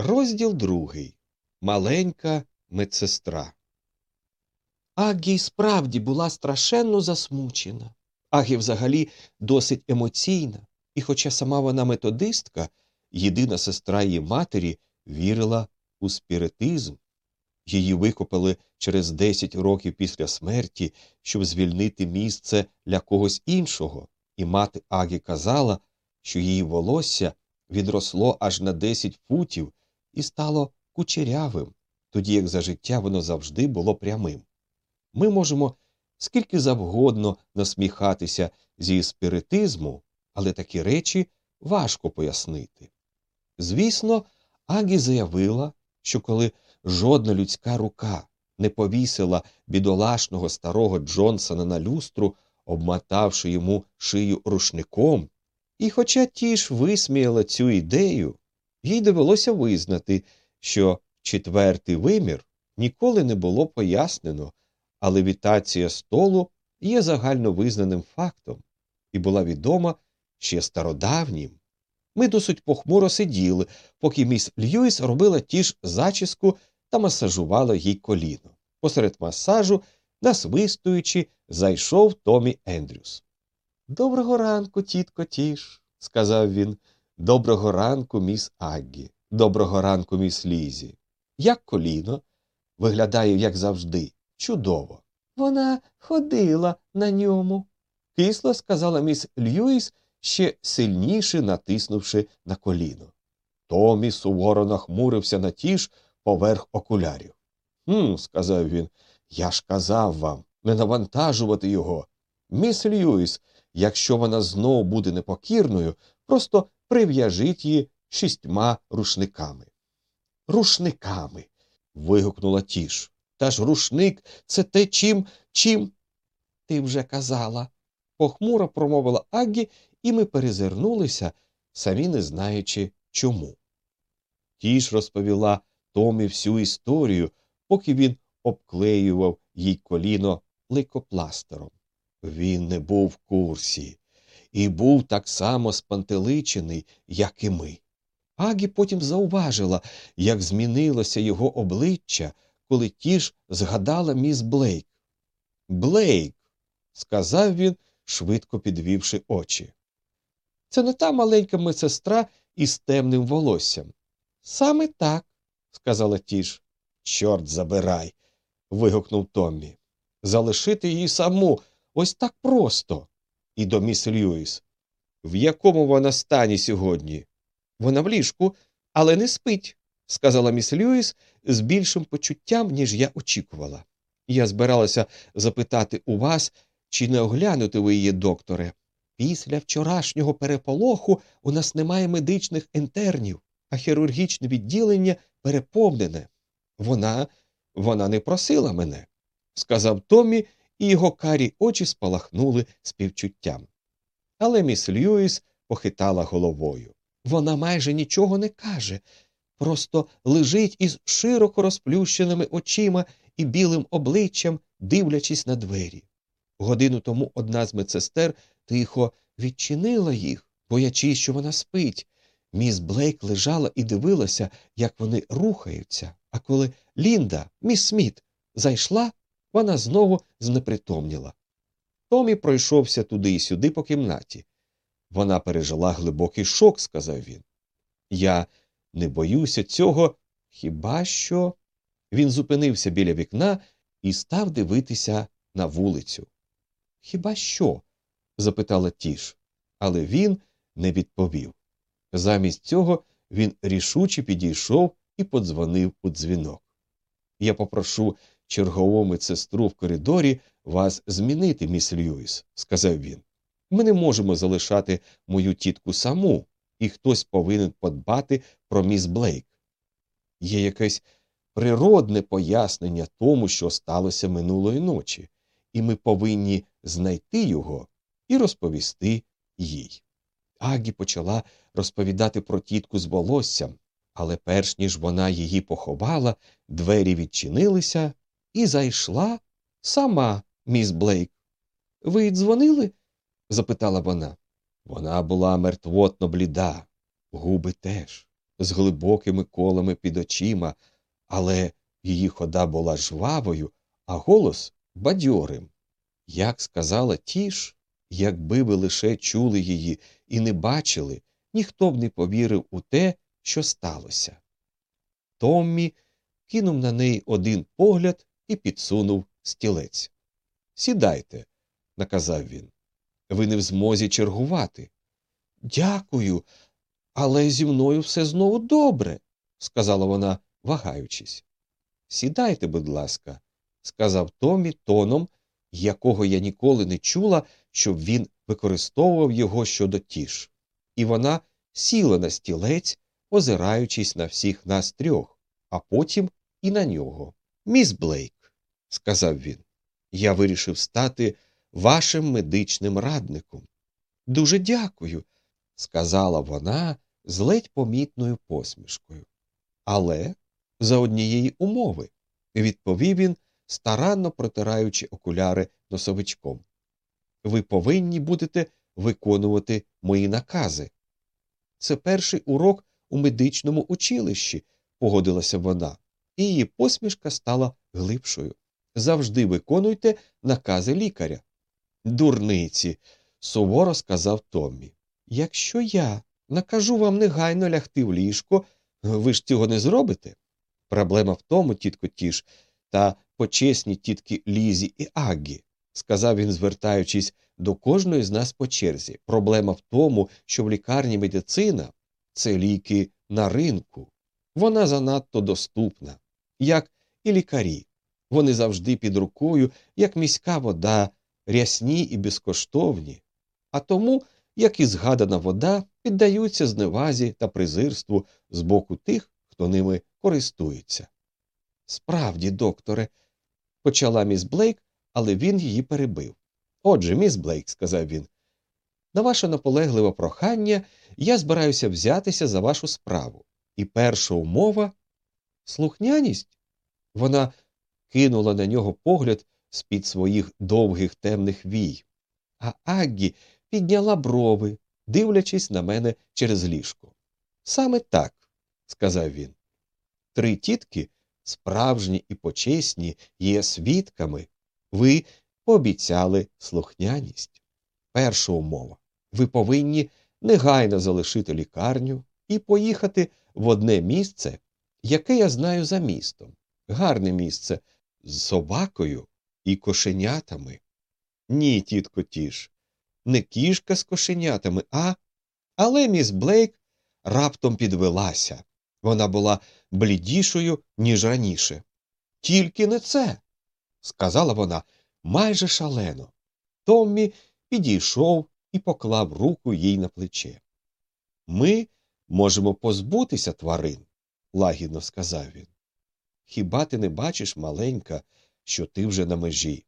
Розділ другий. Маленька медсестра. Агі справді була страшенно засмучена. Агі взагалі досить емоційна, і, хоча сама вона методистка, єдина сестра її матері вірила у спіритизм. Її викопали через 10 років після смерті, щоб звільнити місце для когось іншого, і мати Агі казала, що її волосся відросло аж на 10 футів і стало кучерявим, тоді як за життя воно завжди було прямим. Ми можемо скільки завгодно насміхатися зі спіритизму, але такі речі важко пояснити. Звісно, Агі заявила, що коли жодна людська рука не повісила бідолашного старого Джонсона на люстру, обмотавши йому шию рушником, і хоча ті ж висміяла цю ідею, їй довелося визнати, що четвертий вимір ніколи не було пояснено, а левітація столу є загальновизнаним фактом і була відома ще стародавнім. Ми досить похмуро сиділи, поки міс Льюіс робила ті ж зачіску та масажувала їй коліно. Посеред масажу, насвистуючи, зайшов Томі Ендрюс. Доброго ранку, тітко Тіш, сказав він. Доброго ранку, міс Аггі. Доброго ранку, міс Лізі. Як коліно? Виглядає, як завжди, чудово. Вона ходила на ньому, кисло сказала міс Льюіс, ще сильніше натиснувши на коліно. Томі суворо нахмурився на тіш поверх окулярів. «Хм», – сказав він, я ж казав вам не навантажувати його. Міс Льюіс, якщо вона знову буде непокірною, просто прив'яжіть її шістьма рушниками. Рушниками. вигукнула тіш. Та ж рушник це те чим, чим. Ти вже казала. похмуро промовила Аггі, і ми перезирнулися, самі не знаючи чому. Тіш розповіла Томі всю історію, поки він обклеював їй коліно лейкопластером. Він не був в курсі і був так само спантеличений, як і ми. Агі потім зауважила, як змінилося його обличчя, коли тіж згадала міс Блейк. Блейк, сказав він, швидко підвівши очі. Це не та маленька медсестра із темним волоссям. Саме так, сказала тіж. Чорт забирай. вигукнув Томмі. Залишити її саму ось так просто. І до міс Льюіс. В якому вона стані сьогодні? Вона в ліжку, але не спить, сказала міс Льюіс з більшим почуттям, ніж я очікувала. Я збиралася запитати у вас, чи не оглянути ви її, докторе. Після вчорашнього переполоху у нас немає медичних інтернів, а хірургічне відділення переповнене. Вона вона не просила мене, сказав Томмі, і його карі очі спалахнули співчуттям. Але міс Льюіс похитала головою. Вона майже нічого не каже, просто лежить із широко розплющеними очима і білим обличчям, дивлячись на двері. Годину тому одна з медсестер тихо відчинила їх, боячись, що вона спить. Міс Блейк лежала і дивилася, як вони рухаються, а коли Лінда, міс Сміт, зайшла, вона знову знепритомніла. Томі пройшовся туди і сюди по кімнаті. Вона пережила глибокий шок, сказав він. Я не боюся цього, хіба що. Він зупинився біля вікна і став дивитися на вулицю. Хіба що? запитала тіш, але він не відповів. Замість цього він рішуче підійшов і подзвонив у дзвінок. Я попрошу чергову медсестру в коридорі вас змінити, міс Льюіс, сказав він. Ми не можемо залишати мою тітку саму, і хтось повинен подбати про міс Блейк. Є якесь природне пояснення тому, що сталося минулої ночі, і ми повинні знайти його і розповісти їй. Агі почала розповідати про тітку з волоссям, але перш ніж вона її поховала, двері відчинилися і зайшла сама міс Блейк. Ви дзвонили? запитала вона. Вона була мертвотно бліда, губи теж. з глибокими колами під очима, але її хода була жвавою, а голос бадьорим. Як сказала тіш, якби ви лише чули її і не бачили, ніхто б не повірив у те, що сталося. Томмі кинув на неї один погляд і підсунув стілець. Сідайте, наказав він. Ви не в змозі чергувати. Дякую, але зі мною все знову добре, сказала вона, вагаючись. Сідайте, будь ласка, сказав Томі тоном, якого я ніколи не чула, щоб він використовував його щодо тіш. І вона сіла на стілець, озираючись на всіх нас трьох, а потім і на нього. Міс Блейк, сказав він, я вирішив стати вашим медичним радником. Дуже дякую, сказала вона з ледь помітною посмішкою. Але за однієї умови, відповів він, старанно протираючи окуляри носовичком. Ви повинні будете виконувати мої накази. Це перший урок у медичному училищі, погодилася вона, і її посмішка стала глибшою. Завжди виконуйте накази лікаря. Дурниці, суворо сказав Томмі. Якщо я накажу вам негайно лягти в ліжко, ви ж цього не зробите? Проблема в тому, тітко Тіш, та почесні тітки Лізі і Аггі, сказав він, звертаючись до кожної з нас по черзі. Проблема в тому, що в лікарні медицина це ліки на ринку. Вона занадто доступна, як і лікарі. Вони завжди під рукою, як міська вода, рясні і безкоштовні, а тому, як і згадана вода, піддаються зневазі та презирству з боку тих, хто ними користується. Справді, докторе, почала міс Блейк, але він її перебив. Отже, міс Блейк, сказав він, на ваше наполегливе прохання я збираюся взятися за вашу справу. І перша умова слухняність. Вона кинула на нього погляд з під своїх довгих темних вій, а Аггі підняла брови, дивлячись на мене через ліжко. Саме так, сказав він. Три тітки, справжні і почесні, є свідками. Ви пообіцяли слухняність. Перша умова. Ви повинні негайно залишити лікарню і поїхати в одне місце, яке я знаю за містом. Гарне місце з собакою і кошенятами. Ні, тітко Тіш, не кішка з кошенятами, а. Але міс Блейк раптом підвелася. Вона була блідішою, ніж раніше. Тільки не це, сказала вона майже шалено. Томмі підійшов і поклав руку їй на плече. Ми можемо позбутися тварин, лагідно сказав він. Хіба ти не бачиш, маленька, що ти вже на межі?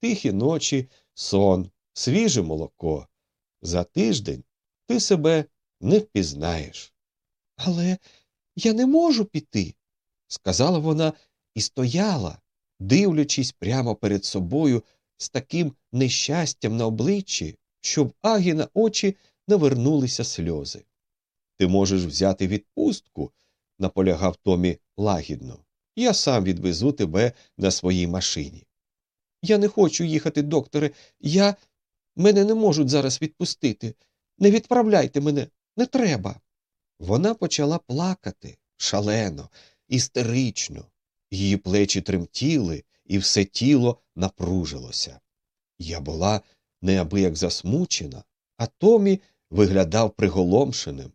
Тихі ночі, сон, свіже молоко. За тиждень ти себе не впізнаєш. Але я не можу піти, сказала вона і стояла, дивлячись прямо перед собою з таким нещастям на обличчі, щоб Агі на очі навернулися сльози. Ти можеш взяти відпустку, наполягав Томі лагідно. Я сам відвезу тебе на своїй машині. Я не хочу їхати, докторе. Я. Мене не можуть зараз відпустити. Не відправляйте мене, не треба. Вона почала плакати шалено, істерично. Її плечі тремтіли, і все тіло напружилося. Я була неабияк засмучена, а Томі виглядав приголомшеним.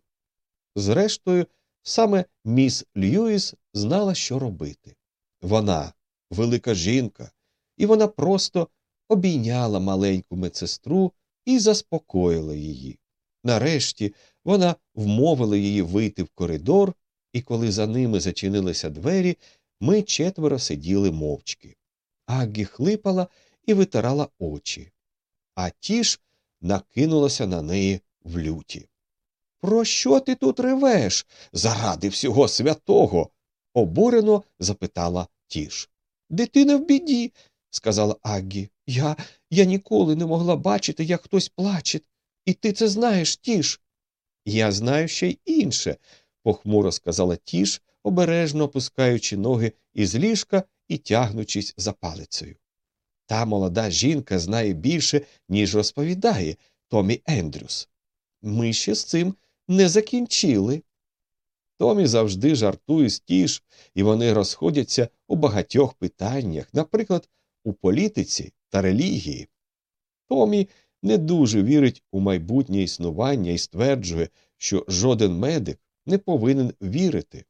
Зрештою, саме міс Льюіс знала, що робити. Вона велика жінка, і вона просто обійняла маленьку медсестру і заспокоїла її. Нарешті вона вмовила її вийти в коридор, і коли за ними зачинилися двері, ми четверо сиділи мовчки. Аггі хлипала і витирала очі, а ті ж накинулася на неї в люті. Про що ти тут ревеш? Заради всього святого? обурено запитала тіш. Дитина в біді, сказала Аггі. Я я ніколи не могла бачити, як хтось плаче, і ти це знаєш, тіш. Я знаю ще й інше, похмуро сказала тіш, обережно опускаючи ноги із ліжка і тягнучись за палицею. Та молода жінка знає більше, ніж розповідає Томі Ендрюс. Ми ще з цим не закінчили. Томі завжди жартує з тіш, і вони розходяться у багатьох питаннях, наприклад, у політиці та релігії. Томі не дуже вірить у майбутнє існування і стверджує, що жоден медик не повинен вірити.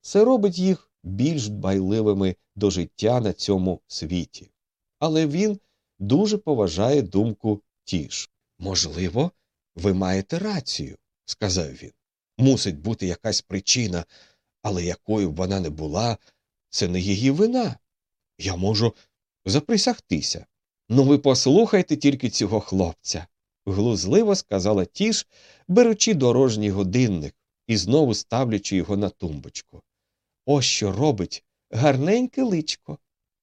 Це робить їх більш дбайливими до життя на цьому світі. Але він дуже поважає думку тіш. Можливо, ви маєте рацію, сказав він. Мусить бути якась причина, але якою б вона не була, це не її вина. Я можу заприсягтися. Ну, ви послухайте тільки цього хлопця, глузливо сказала тіш, беручи дорожній годинник і знову ставлячи його на тумбочку. Ось що робить гарненьке личко.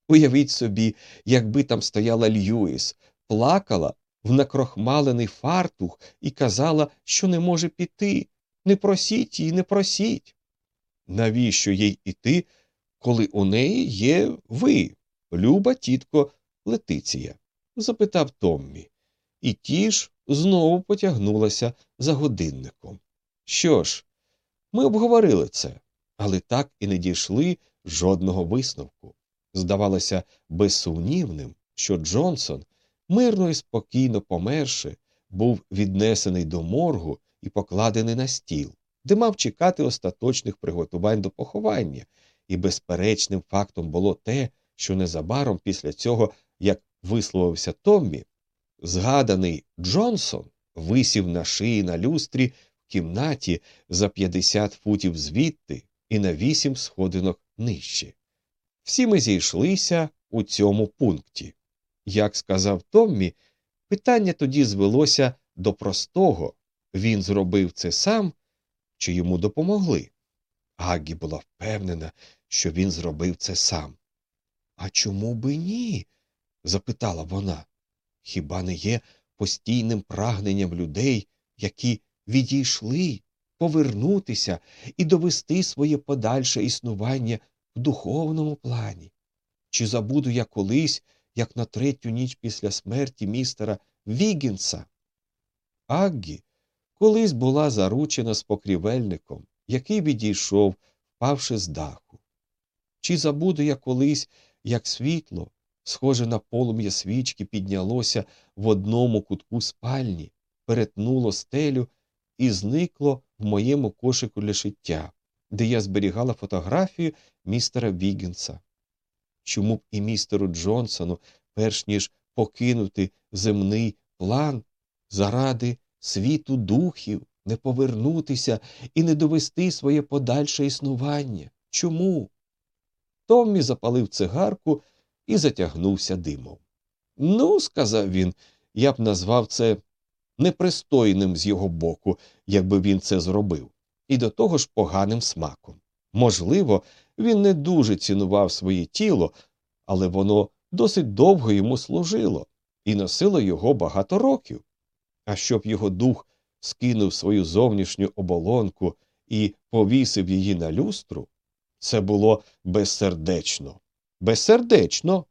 Уявіть собі, якби там стояла Льюіс, плакала в накрохмалений фартух і казала, що не може піти. Не просіть її, не просіть. Навіщо їй іти, коли у неї є ви, люба тітко Летиція? запитав Томмі. І ті ж знову потягнулася за годинником. Що ж, ми обговорили це, але так і не дійшли жодного висновку. Здавалося безсумнівним, що Джонсон, мирно і спокійно померши, був віднесений до моргу і покладений на стіл, де мав чекати остаточних приготувань до поховання, і безперечним фактом було те, що незабаром після цього, як висловився Томмі, згаданий Джонсон висів на шиї на люстрі в кімнаті за 50 футів звідти і на вісім сходинок нижче. Всі ми зійшлися у цьому пункті. Як сказав Томмі, питання тоді звелося до простого він зробив це сам чи йому допомогли. Аггі була впевнена, що він зробив це сам. А чому би ні? запитала вона. Хіба не є постійним прагненням людей, які відійшли, повернутися і довести своє подальше існування в духовному плані? Чи забуду я колись, як на третю ніч після смерті містера Вігінса? Аггі колись була заручена з покрівельником, який відійшов, впавши з даху. Чи забуду я колись, як світло, схоже на полум'я свічки, піднялося в одному кутку спальні, перетнуло стелю і зникло в моєму кошику для шиття, де я зберігала фотографію містера Вігінса. Чому б і містеру Джонсону, перш ніж покинути земний план заради світу духів, не повернутися і не довести своє подальше існування? Чому? Томмі запалив цигарку і затягнувся димом. Ну, сказав він, я б назвав це непристойним з його боку, якби він це зробив, і до того ж поганим смаком. Можливо, він не дуже цінував своє тіло, але воно досить довго йому служило і носило його багато років. А щоб його дух скинув свою зовнішню оболонку і повісив її на люстру, це було безсердечно. Безсердечно,